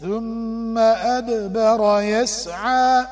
ثم أدبر يسعى